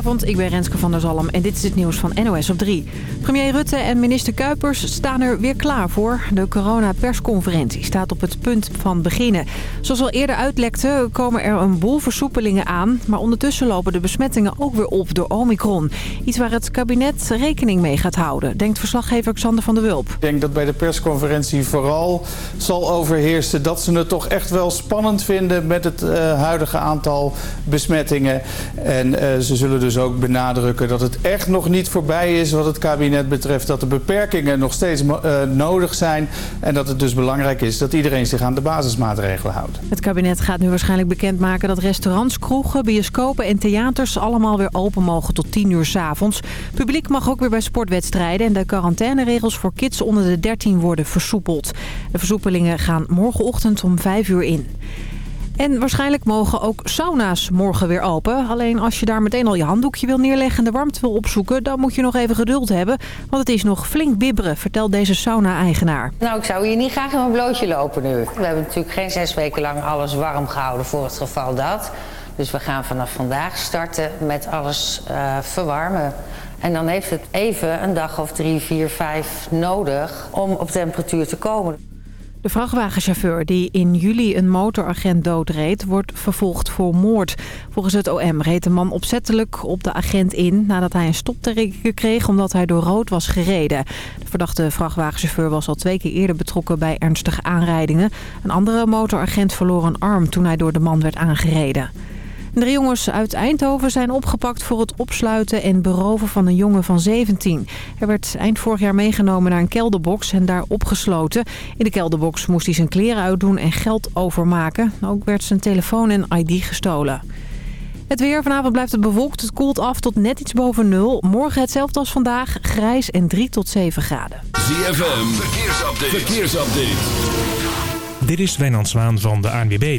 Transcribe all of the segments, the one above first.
Goedenavond, ik ben Renske van der Zalm en dit is het nieuws van NOS op 3. Premier Rutte en minister Kuipers staan er weer klaar voor. De coronapersconferentie staat op het punt van beginnen. Zoals al eerder uitlekte komen er een boel versoepelingen aan. Maar ondertussen lopen de besmettingen ook weer op door Omicron. Iets waar het kabinet rekening mee gaat houden, denkt verslaggever Xander van der Wulp. Ik denk dat bij de persconferentie vooral zal overheersen dat ze het toch echt wel spannend vinden met het uh, huidige aantal besmettingen. En uh, ze zullen dus ook benadrukken dat het echt nog niet voorbij is wat het kabinet betreft. Dat de beperkingen nog steeds uh, nodig zijn. En dat het dus belangrijk is dat iedereen zich aan de basismaatregelen houdt. Het kabinet gaat nu waarschijnlijk bekendmaken dat restaurants, kroegen, bioscopen en theaters allemaal weer open mogen tot 10 uur s avonds. Publiek mag ook weer bij sportwedstrijden en de quarantaineregels voor kids onder de 13 worden versoepeld. De versoepelingen gaan morgenochtend om 5 uur in. En waarschijnlijk mogen ook sauna's morgen weer open. Alleen als je daar meteen al je handdoekje wil neerleggen en de warmte wil opzoeken... dan moet je nog even geduld hebben. Want het is nog flink bibberen, vertelt deze sauna-eigenaar. Nou, ik zou hier niet graag in mijn blootje lopen nu. We hebben natuurlijk geen zes weken lang alles warm gehouden voor het geval dat. Dus we gaan vanaf vandaag starten met alles uh, verwarmen. En dan heeft het even een dag of drie, vier, vijf nodig om op temperatuur te komen. De vrachtwagenchauffeur die in juli een motoragent doodreed... wordt vervolgd voor moord. Volgens het OM reed de man opzettelijk op de agent in... nadat hij een stopteken kreeg omdat hij door rood was gereden. De verdachte vrachtwagenchauffeur was al twee keer eerder betrokken... bij ernstige aanrijdingen. Een andere motoragent verloor een arm toen hij door de man werd aangereden. De jongens uit Eindhoven zijn opgepakt voor het opsluiten en beroven van een jongen van 17. Hij werd eind vorig jaar meegenomen naar een kelderbox en daar opgesloten. In de kelderbox moest hij zijn kleren uitdoen en geld overmaken. Ook werd zijn telefoon en ID gestolen. Het weer. Vanavond blijft het bewolkt. Het koelt af tot net iets boven nul. Morgen hetzelfde als vandaag. Grijs en 3 tot 7 graden. ZFM. Verkeersupdate. Verkeersupdate. Dit is Wijnand Zwaan van de ANWB.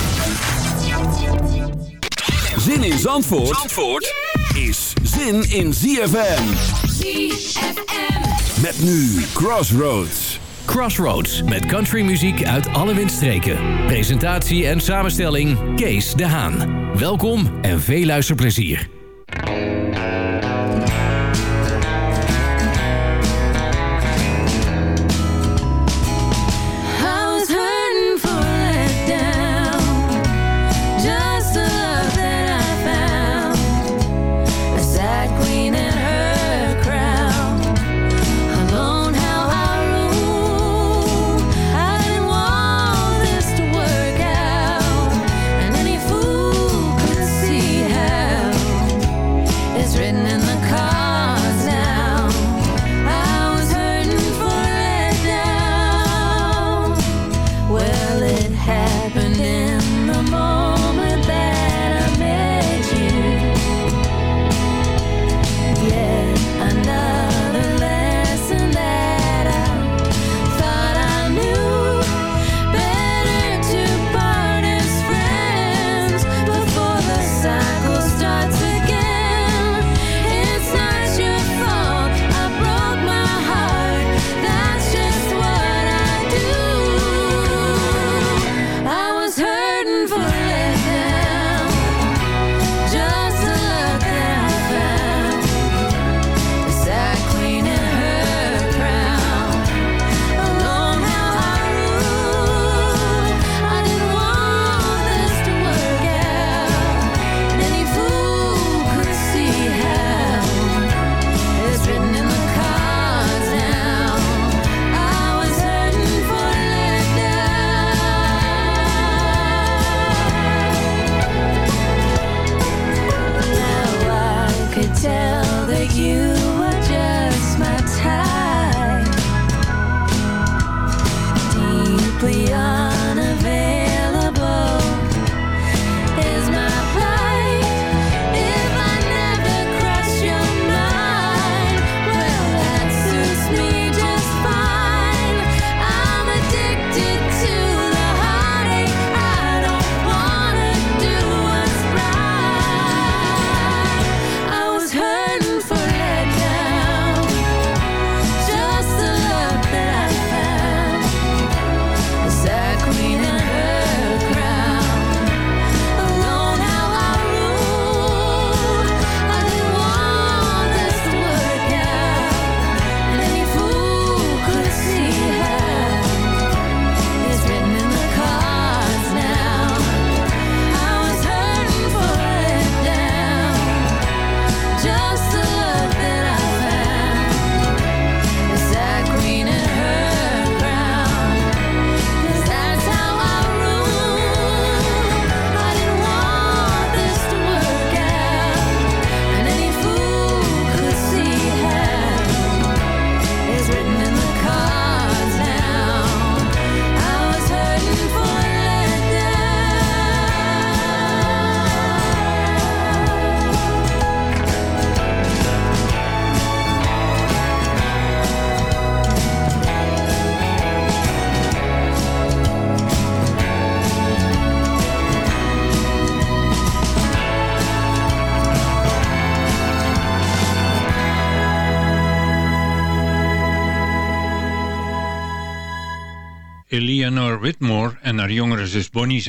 Zin in Zandvoort, Zandvoort is zin in ZFM. ZFM. Met nu Crossroads. Crossroads met countrymuziek uit alle windstreken. Presentatie en samenstelling Kees de Haan. Welkom en veel luisterplezier.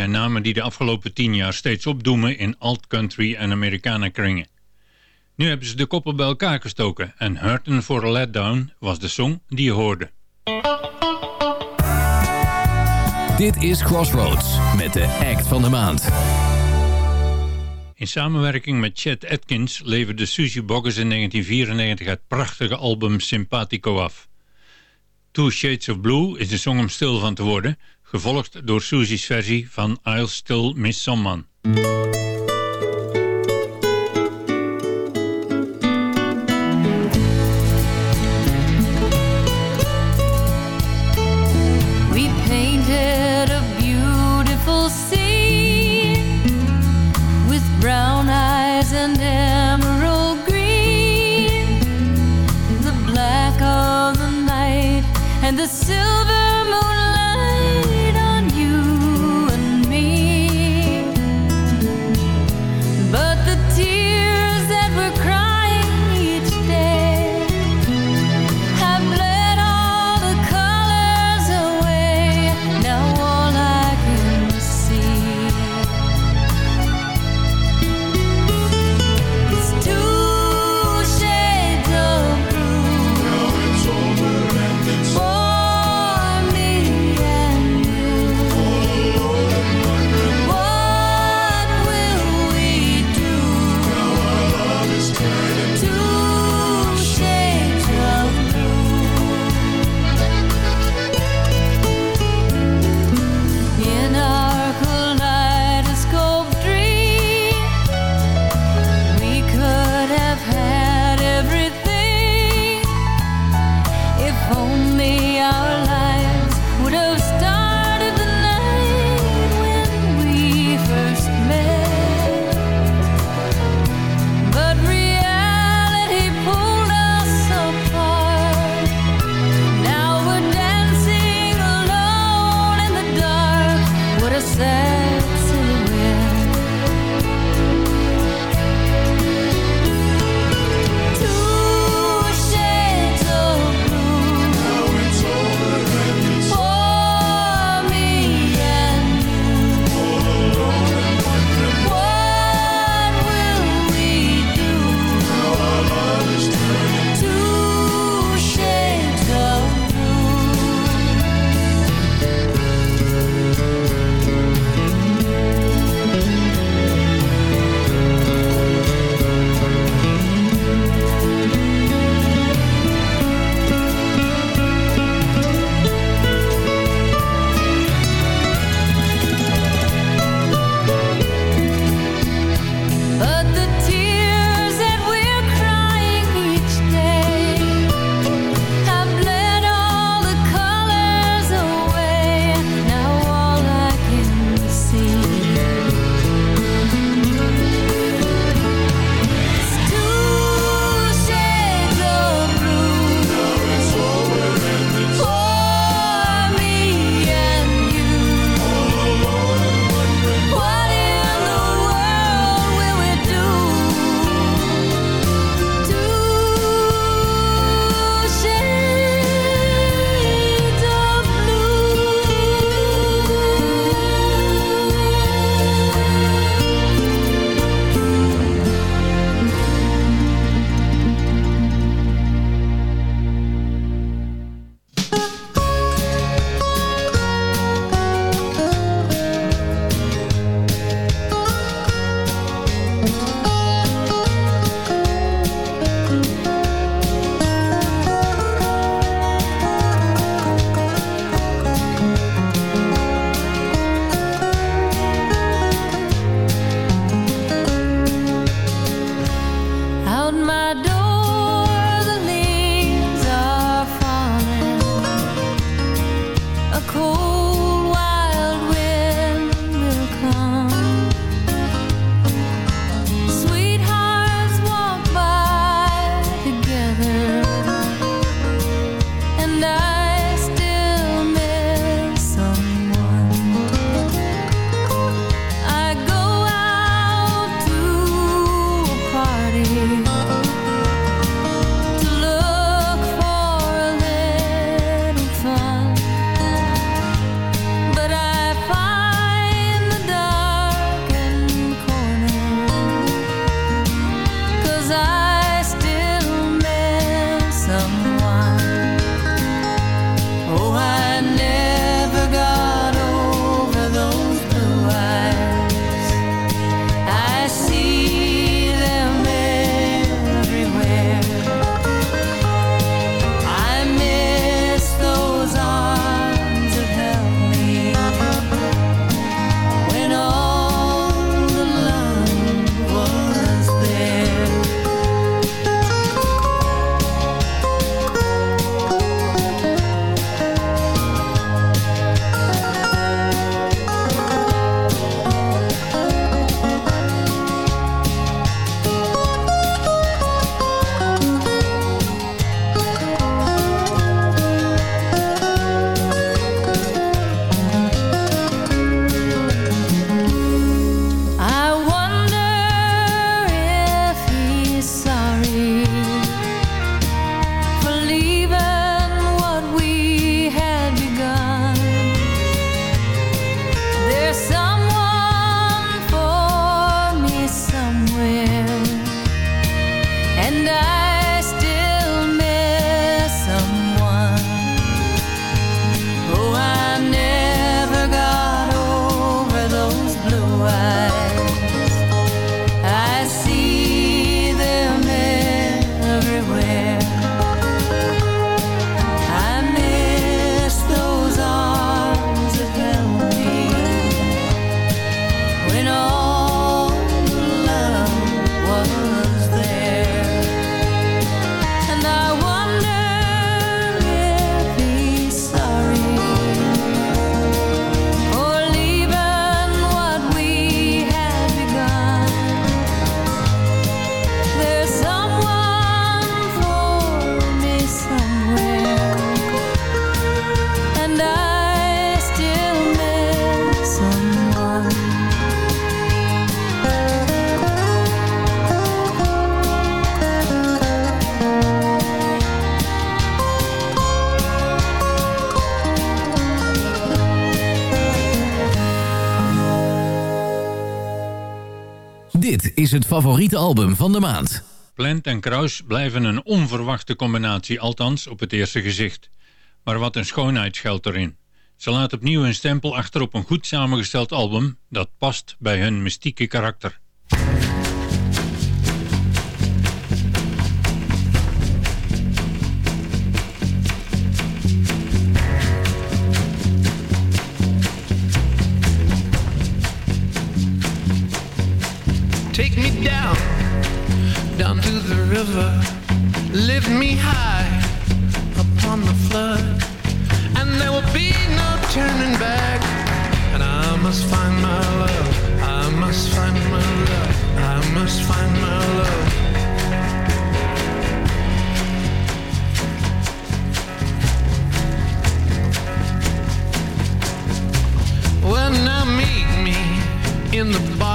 Zijn namen die de afgelopen tien jaar steeds opdoemen in alt-country en Americana kringen. Nu hebben ze de koppel bij elkaar gestoken en Hurtin' for a Letdown was de song die je hoorde. Dit is Crossroads met de act van de maand. In samenwerking met Chet Atkins leverde Susie Boggess in 1994 het prachtige album Sympathico af. Two Shades of Blue is de song om stil van te worden, gevolgd door Susie's versie van I'll Still Miss Someone. Het favoriete album van de maand. Plant en Kraus blijven een onverwachte combinatie, althans op het eerste gezicht. Maar wat een schoonheid schuilt erin. Ze laat opnieuw een stempel achter op een goed samengesteld album dat past bij hun mystieke karakter. Me down, down to the river. Lift me high upon the flood. And there will be no turning back. And I must find my love. I must find my love. I must find my love. Well, now meet me in the bottom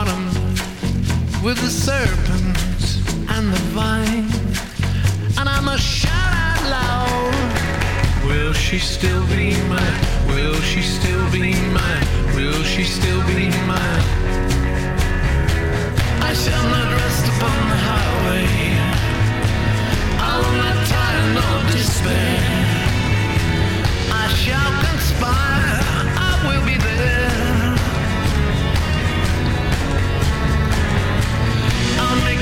with the serpents and the vine. And I must shout out loud. Will she still be mine? Will she still be mine? Will she still be mine? I shall not rest upon the highway. I will not tire nor despair. I shall conspire.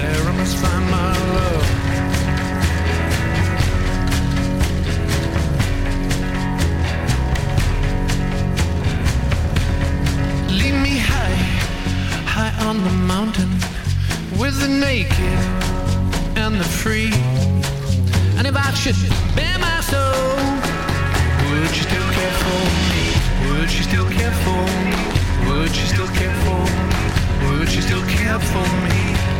There I must find my love. There I must find my love. Lead me high, high on the mountain with the naked and the free. And if I should bare my soul, would you still care for me? Would you still care for me? Would you still care for me? Would you still care for me?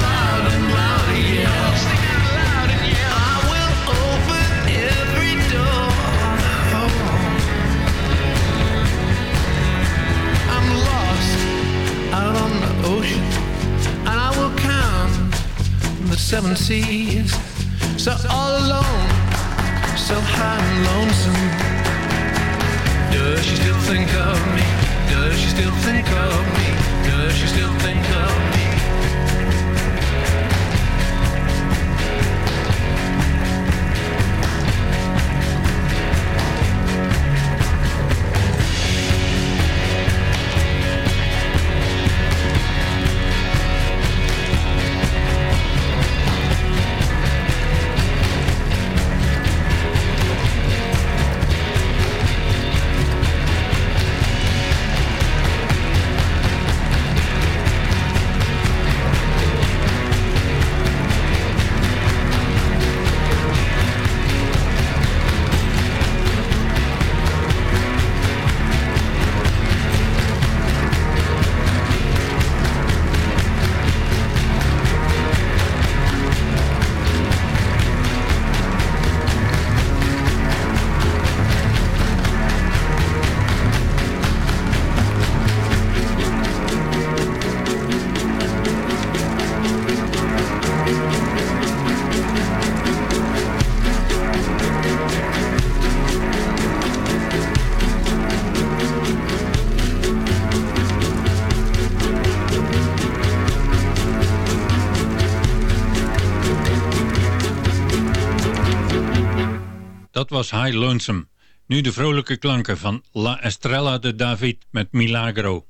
seven seas. So all alone, so high and lonesome. Does she still think of me? Does she still think of me? Does she still think of me? Was High Lonesome. Nu de vrolijke klanken van La Estrella de David met Milagro.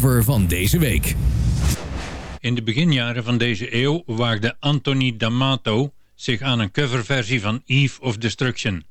van deze week. In de beginjaren van deze eeuw waagde Anthony D'Amato zich aan een coverversie van Eve of Destruction...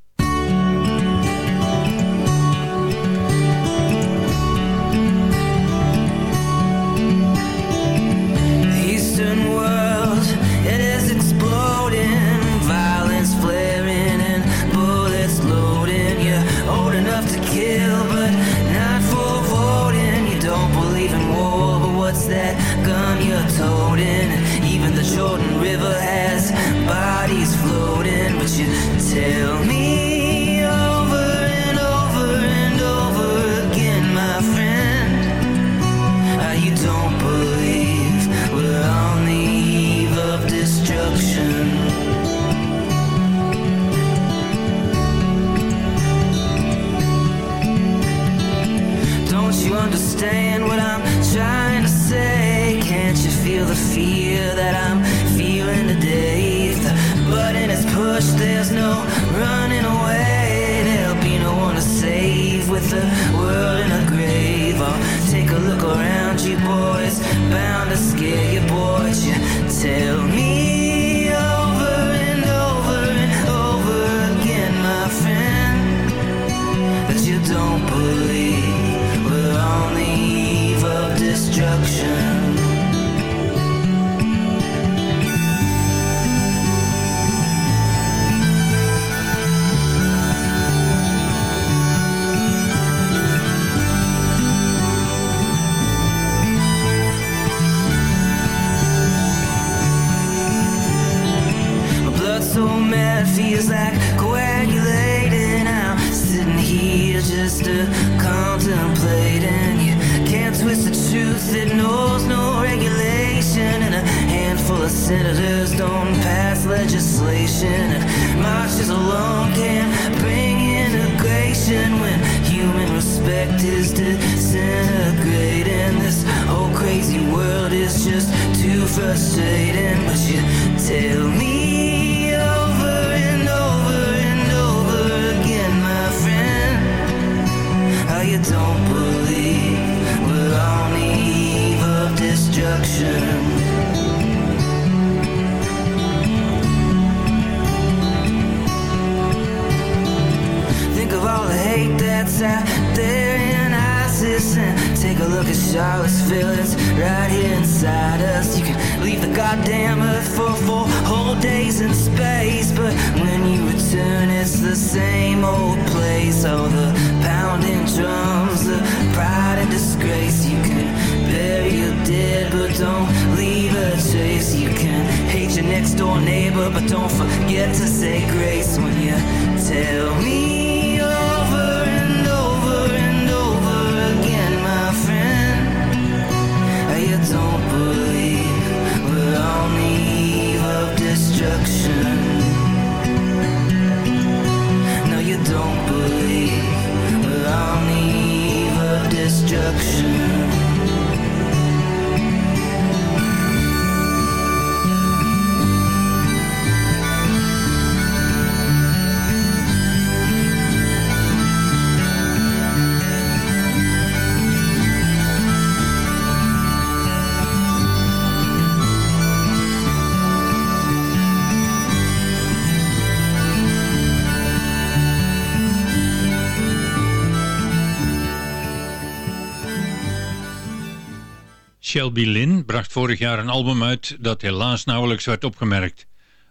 Shelby Lynn bracht vorig jaar een album uit dat helaas nauwelijks werd opgemerkt.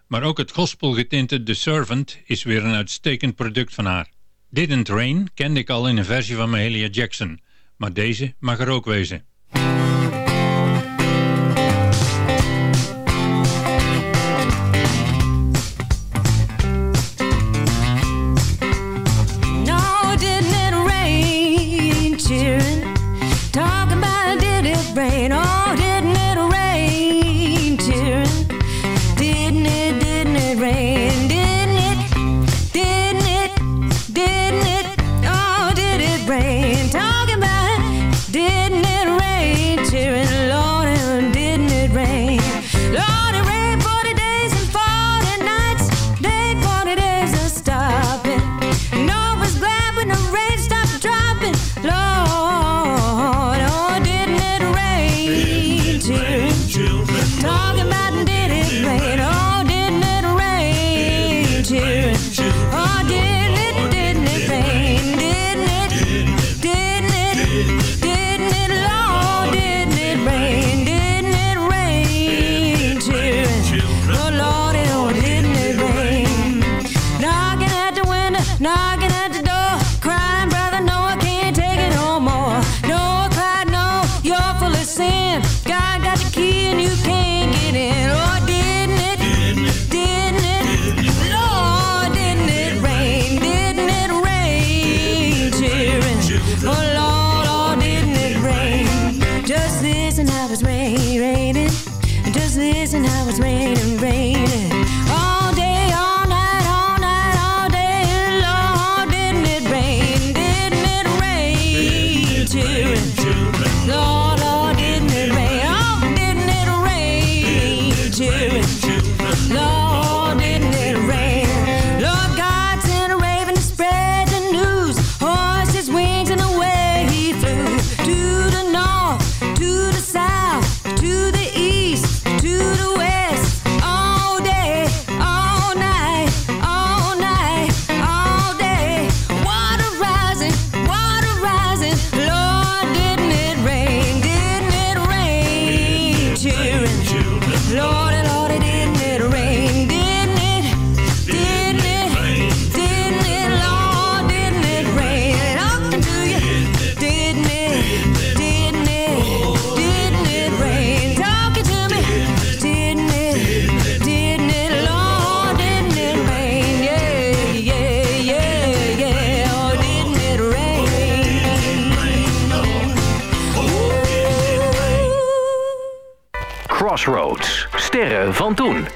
Maar ook het gospelgetinte The Servant is weer een uitstekend product van haar. Didn't Rain kende ik al in een versie van Mahalia Jackson, maar deze mag er ook wezen.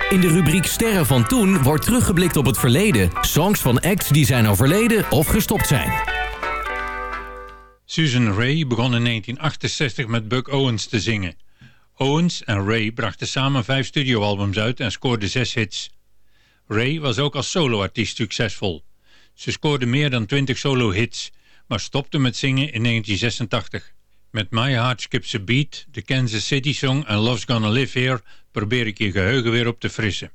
In de rubriek Sterren van Toen wordt teruggeblikt op het verleden. Songs van acts die zijn overleden of gestopt zijn. Susan Ray begon in 1968 met Buck Owens te zingen. Owens en Ray brachten samen vijf studioalbums uit en scoorden zes hits. Ray was ook als soloartiest succesvol. Ze scoorde meer dan twintig solo-hits, maar stopte met zingen in 1986. Met My Heart Skips a Beat, de Kansas City Song en Love's Gonna Live Here probeer ik je geheugen weer op te frissen.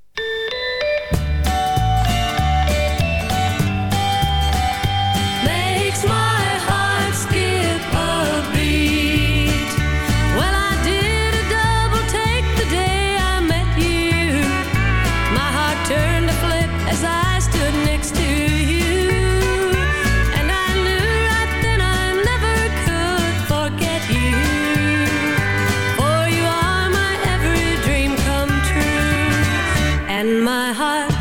And my heart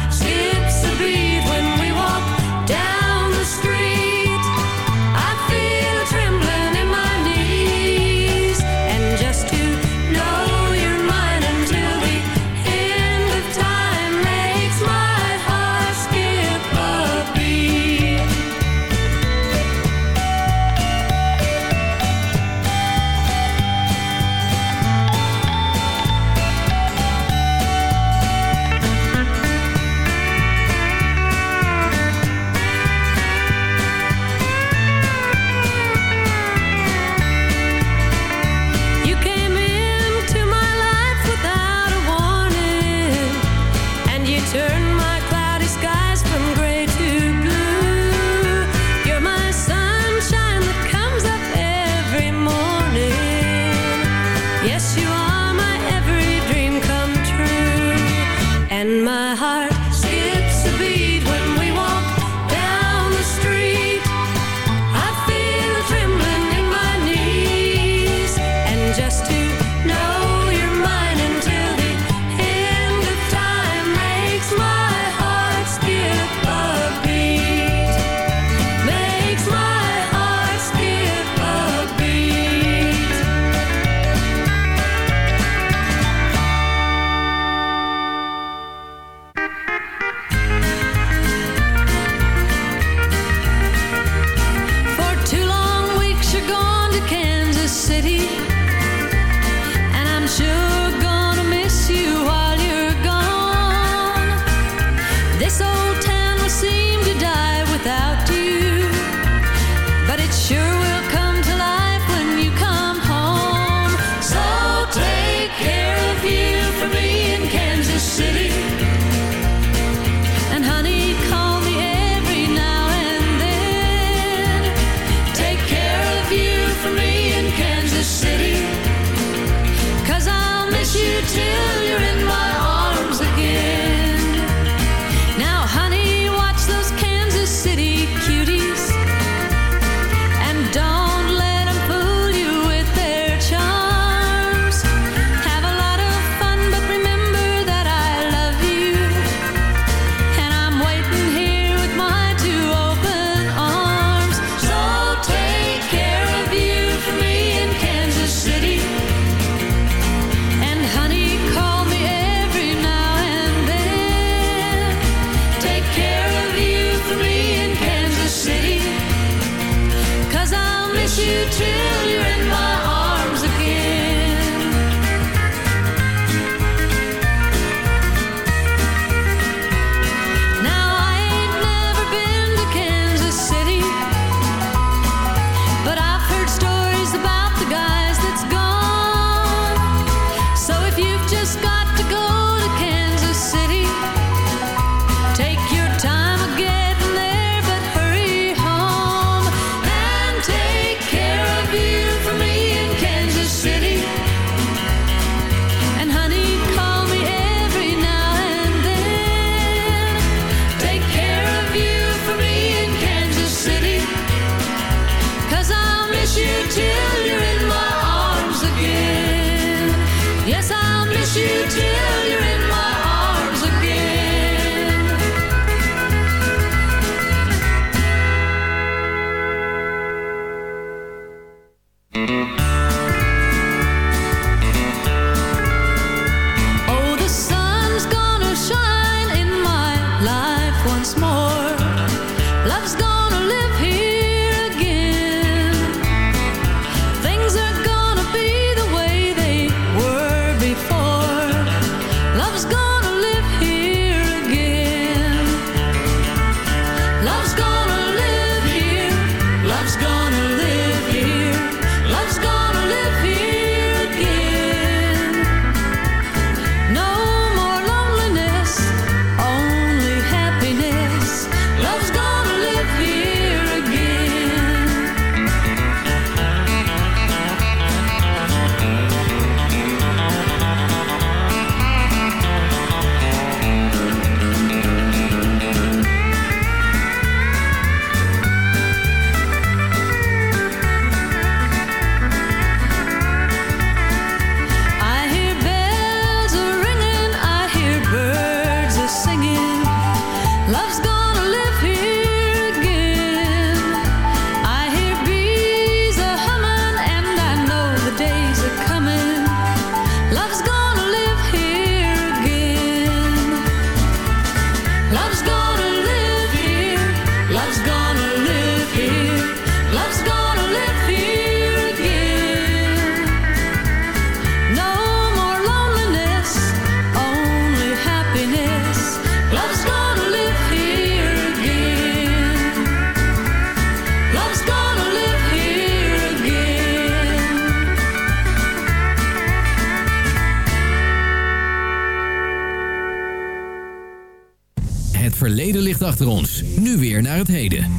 verleden ligt achter ons. Nu weer naar het heden.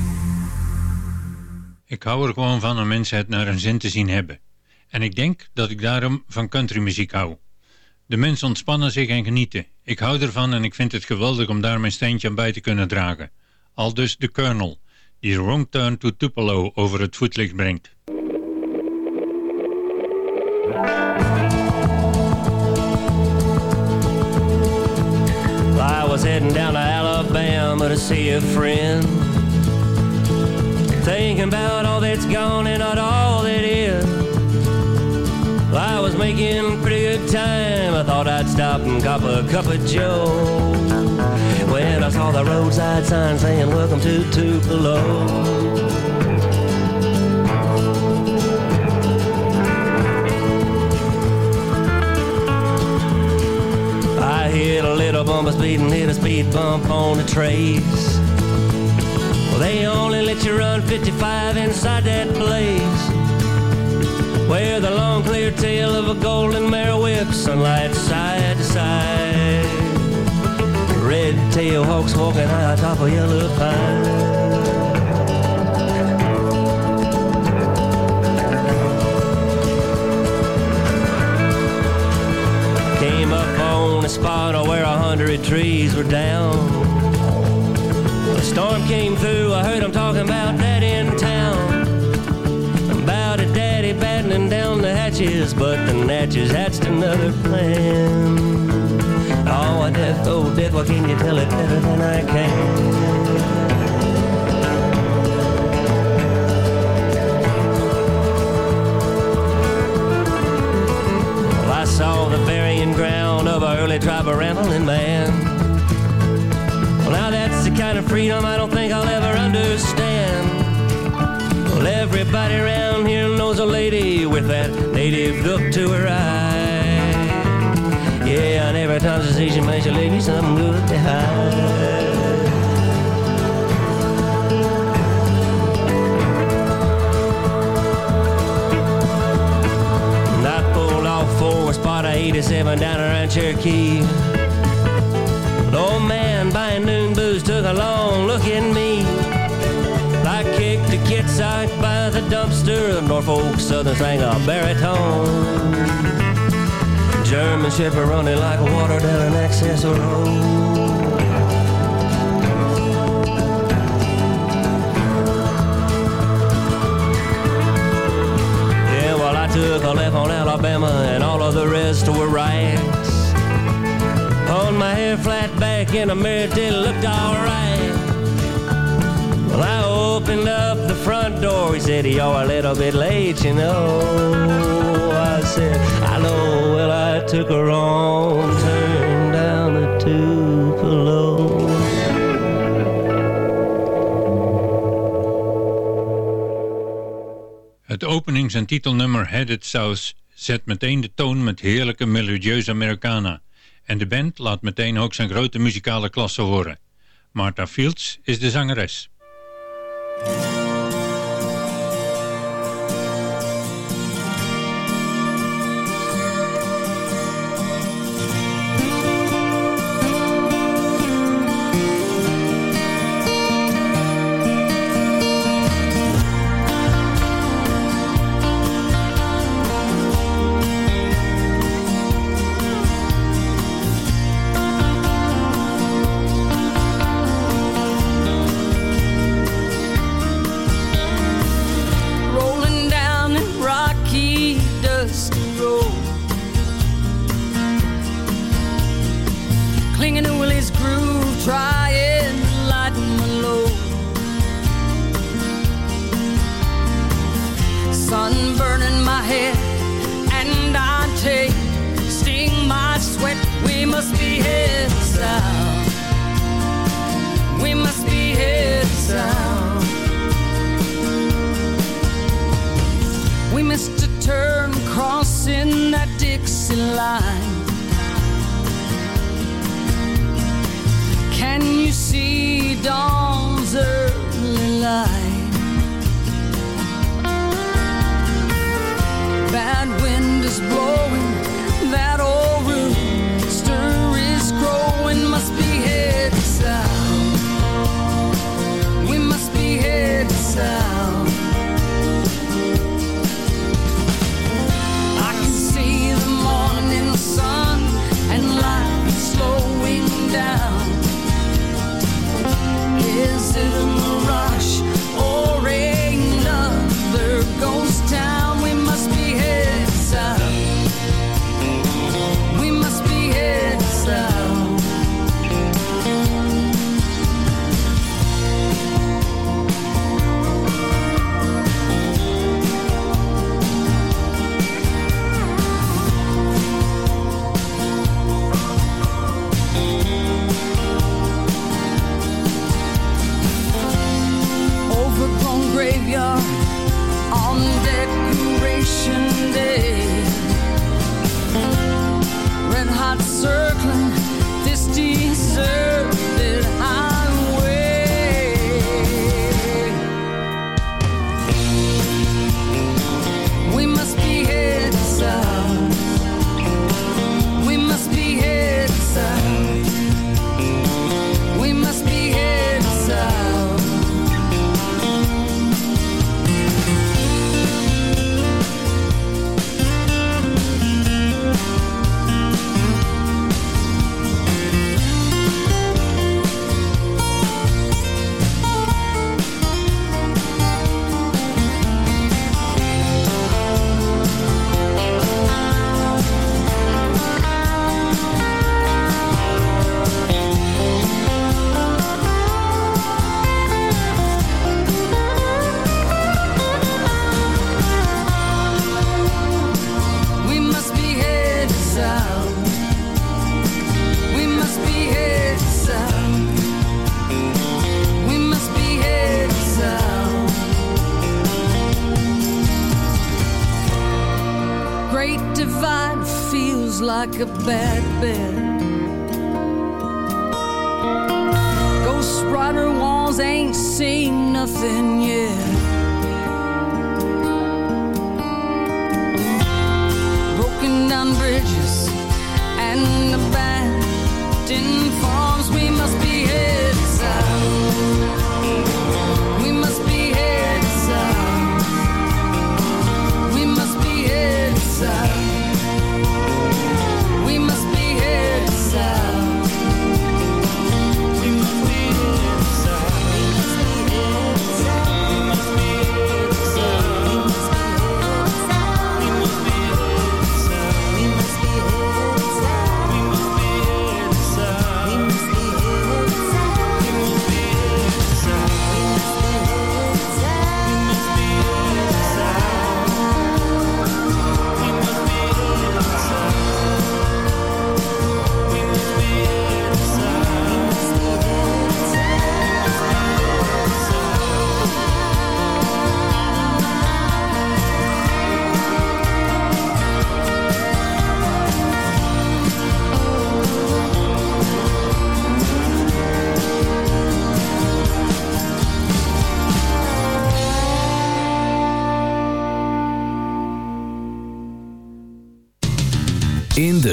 Ik hou er gewoon van om mensen het naar hun zin te zien hebben. En ik denk dat ik daarom van countrymuziek hou. De mensen ontspannen zich en genieten. Ik hou ervan en ik vind het geweldig om daar mijn steentje aan bij te kunnen dragen. Al dus de Colonel, die Wrong Turn to Tupelo over het voetlicht brengt. Was heading down to Alabama to see a friend. Thinking about all that's gone and not all that is. Well, I was making pretty good time. I thought I'd stop and cop a cup of joe. When I saw the roadside sign saying, Welcome to Tupelo. Hit a little bump of speed and hit a speed bump on the trace. Well, they only let you run 55 inside that place. Where the long clear tail of a golden mare whips sunlight side to side. Red tail hawks walking high atop a yellow pine. On a spot where a hundred trees were down. The storm came through, I heard them talking about that in town. About a daddy battening down the hatches, but the Natchez hatched another plan. Oh, death, oh, death, why can't you tell it better than I can? Saw the burying ground of our early rambling man. Well, now that's the kind of freedom I don't think I'll ever understand. Well, everybody around here knows a lady with that native look to her eye. Yeah, and every time she sees you, makes a lady something good to hide. 87 down around Cherokee. The old man buying noon booze took a long look at me. I kicked a kid sock by the dumpster. The Norfolk Southern sang a baritone. German Shepherd running like water down an access road. Yeah, well, I took a left on Alabama, and all of rest were rights. On my hair flat back in a mirror till it looked alright. Well, I opened up the front door. He said, You're a little bit late, you know. I said, I know. Well, I took a wrong turn down the Tupelo. Het openings- en titelnummer Headed South zet meteen de toon met heerlijke melodieuze Americana. En de band laat meteen ook zijn grote muzikale klasse horen. Martha Fields is de zangeres.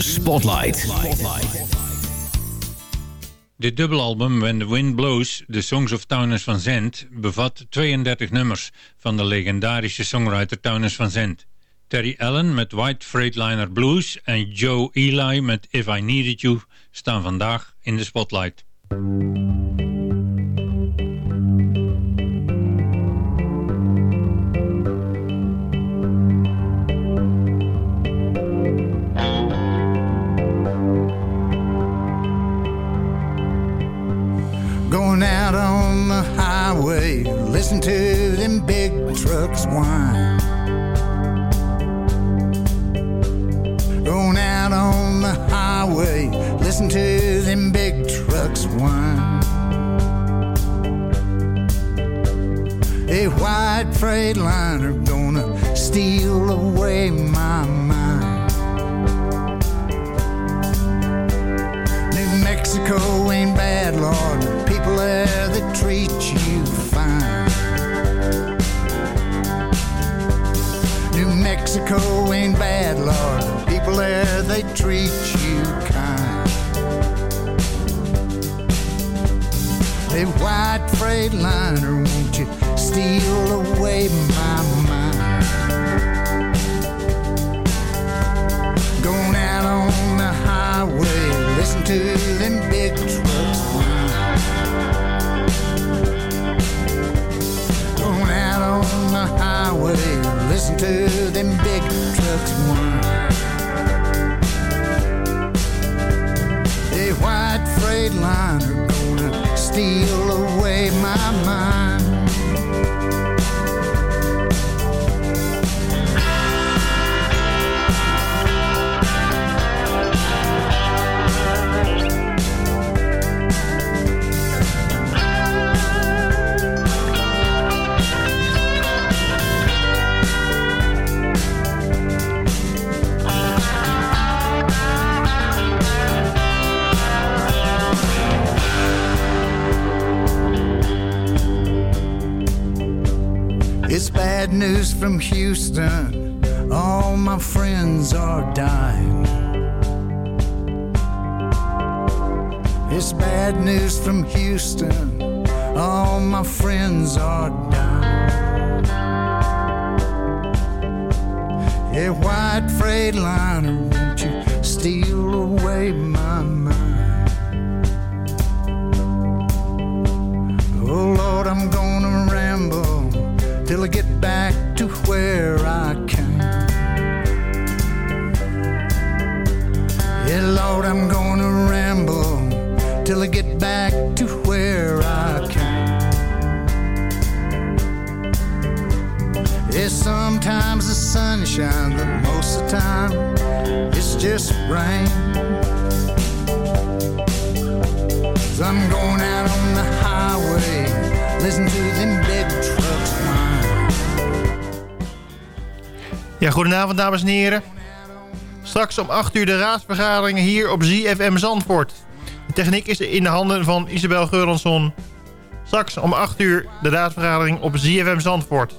De Spotlight. Dit dubbelalbum When the Wind Blows, The Songs of Townes van Zandt, bevat 32 nummers van de legendarische songwriter Townes van Zandt. Terry Allen met White Freightliner Blues en Joe Eli met If I Needed You staan vandaag in de spotlight. Going out on the highway, listen to them big trucks whine. Going out on the highway, listen to them big trucks whine. A white freight liner gonna steal away my mind. Mexico ain't bad, Lord. The people there they treat you kind. A white freight liner, won't you steal away my mind? Going out on the highway, listen to listen to them big trucks whine. A white freight liner gonna steal away my mind. News from Houston. All my friends are dying. It's bad news from Houston. All my friends are dying. A white freight liner, won't you steal away my mind? Oh Lord, I'm gonna where I came. Yeah, Lord, I'm gonna ramble till I get back to where I came. Yeah, sometimes the sun shines, but most of the time it's just rain. So I'm going out on the highway, listen to them big Ja, goedenavond dames en heren. Straks om 8 uur de raadsvergadering hier op ZFM Zandvoort. De techniek is in de handen van Isabel Geuransson. Straks om 8 uur de raadsvergadering op ZFM Zandvoort.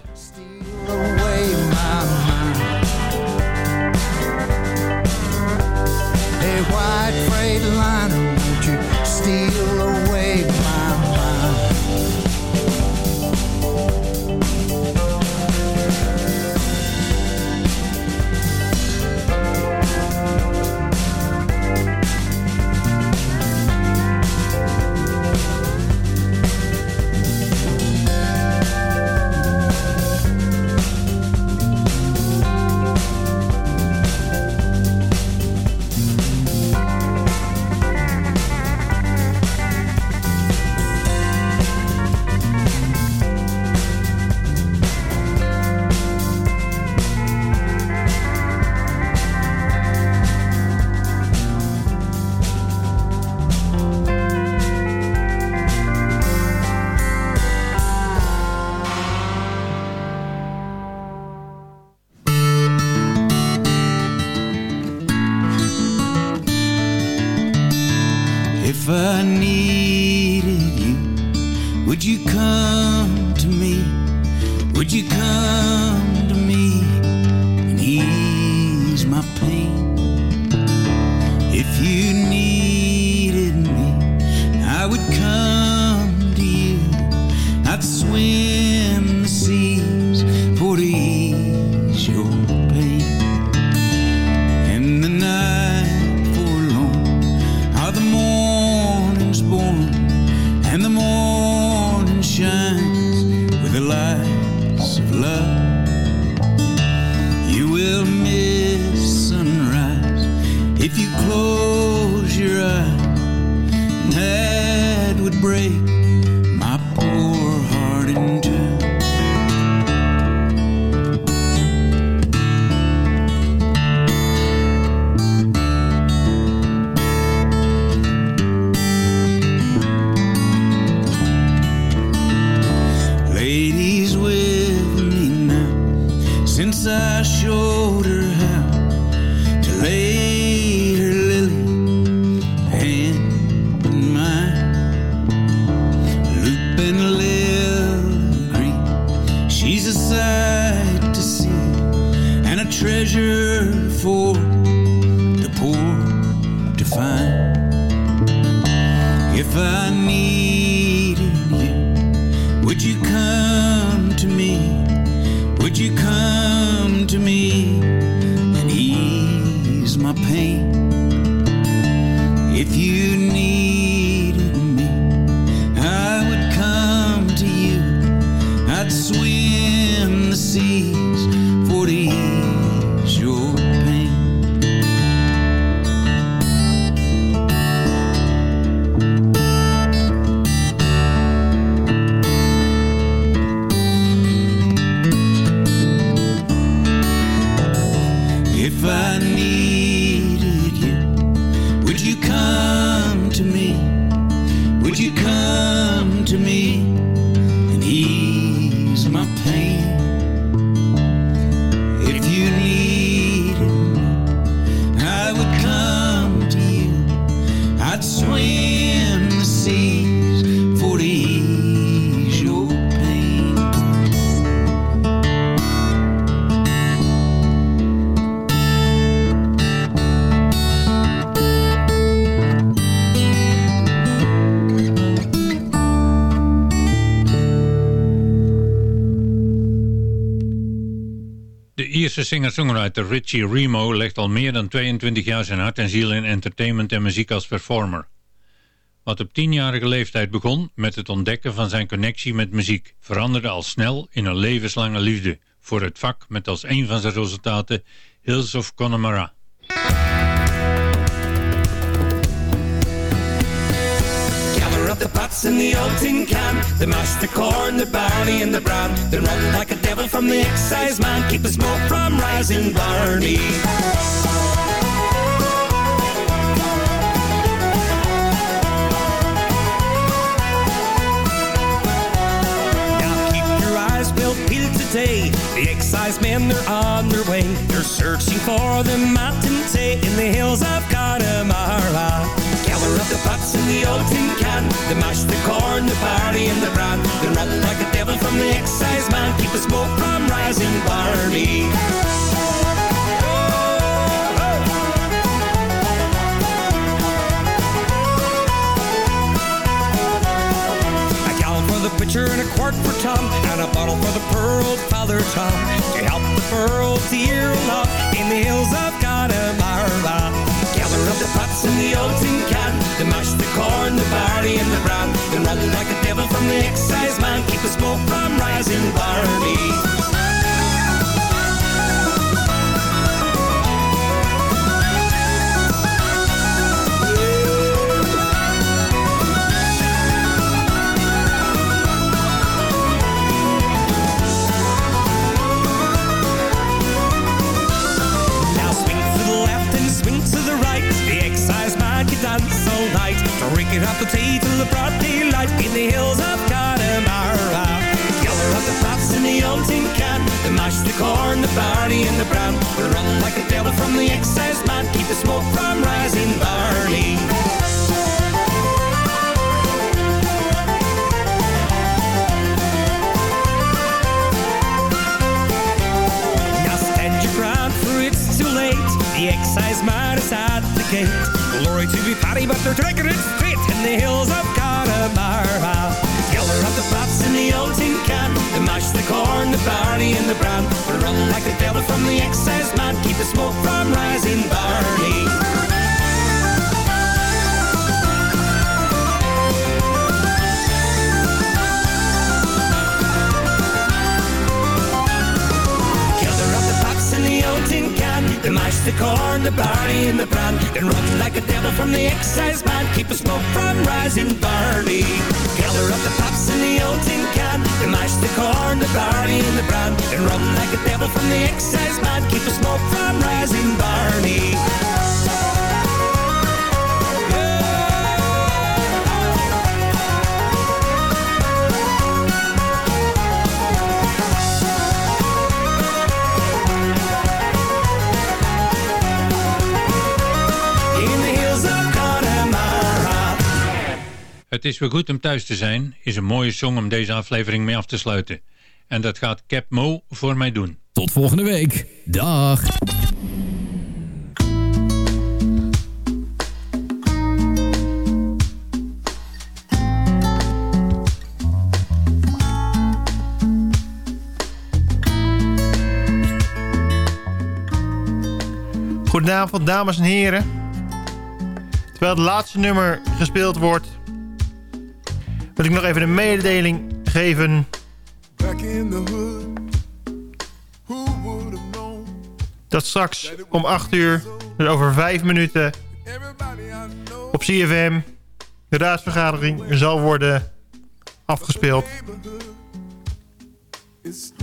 Treasure for singer-songwriter Richie Remo legt al meer dan 22 jaar zijn hart en ziel in entertainment en muziek als performer. Wat op tienjarige leeftijd begon met het ontdekken van zijn connectie met muziek, veranderde al snel in een levenslange liefde voor het vak met als een van zijn resultaten Hills of Connemara. And the old tin can. The mash, the corn, the barley and the bran. Then run like a devil from the excise man. Keep the smoke from rising Barney Today The excise men, they're on their way. They're searching for the mountain tea in the hills of Connemara. Gather up the pots in the old tin can. They mash the corn, the barley, and the bran. Then run like a devil from the excise man. Keep the smoke from rising Barney. Pitcher and a quart for Tom And a bottle for the old Father Tom. To help the poor old dear along In the hills of Connemara Gather up the pots in the old tin can To mash the corn, the barley and the bran Then run like a devil from the excise man Keep the smoke from rising Barney Drinking up the till the broad daylight in the hills of Connemara. Gather up the pots in the old tin can. They mash the corn, the barley and the bran. They run like a devil from the excise man. Keep the smoke from rising Barney. Now stand your ground, for it's too late. The excise man is at the gate. Glory to be patty, but they're taking it the hills of Connemara. Gather up the pots in the old tin can. They mash the corn, the barley, and the bran. They run like the devil from the excise man. Keep the smoke from rising up the the old tin can. They mash the corn, the barley, and the bran. Then run like a devil from the excise man. Keep the smoke from rising Barney. Gather up the pots in the old tin can. They mash the corn, the barley, and the bran. Then run like a devil from the excise man. Keep the smoke from rising Barney. Het is weer goed om thuis te zijn is een mooie song om deze aflevering mee af te sluiten. En dat gaat Cap Mo voor mij doen. Tot volgende week. Dag. Goedenavond, dames en heren. Terwijl het laatste nummer gespeeld wordt... wil ik nog even een mededeling geven... dat straks om 8 uur, dus over 5 minuten... op CFM de raadsvergadering zal worden afgespeeld. This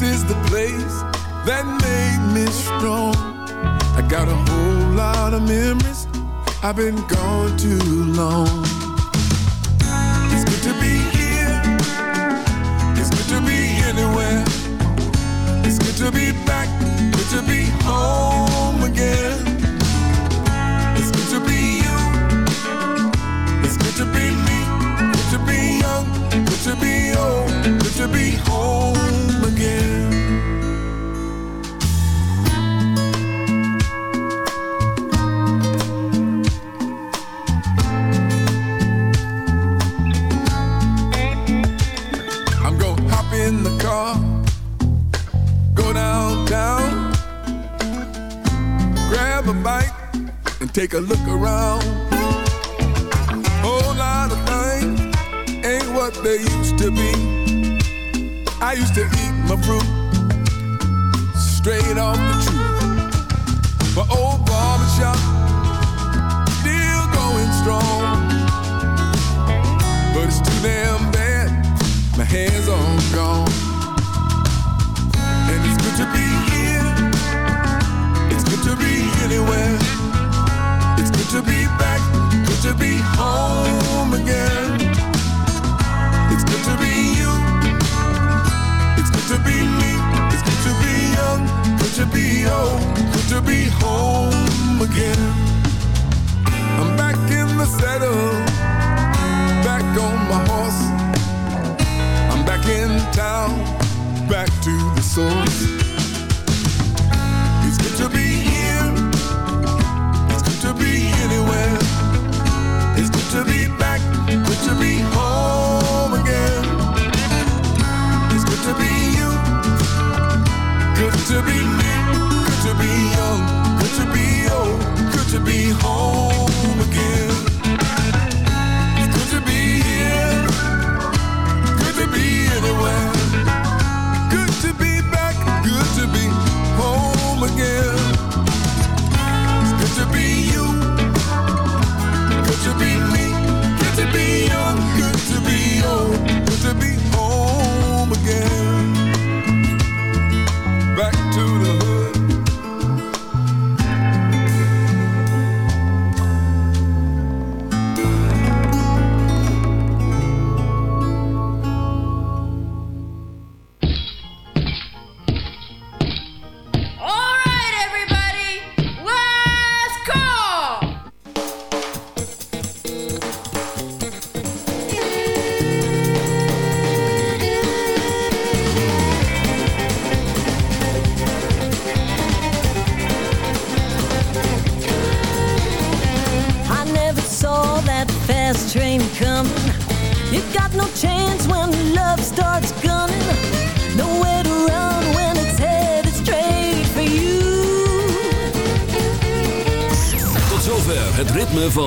is the place that made me strong. I got a whole lot of memories. I've been gone too long. It's good to be here. It's good to be anywhere. It's good to be back. Good to be home again. It's good to be you. It's good to be me. Good to be young. Good to be old. Good to be home take a look around. Whole lot of things ain't what they used to be. I used to eat my fruit straight off the tree. My old barbershop still going strong, but it's too damn bad. My hair's all gone, and it's good to be here. It's good to be anywhere. Good to be back. Good to be home again. It's good to be you. It's good to be me. It's good to be young, good to be old, good to be home again. I'm back in the saddle, back on my horse. I'm back in town, back to the source.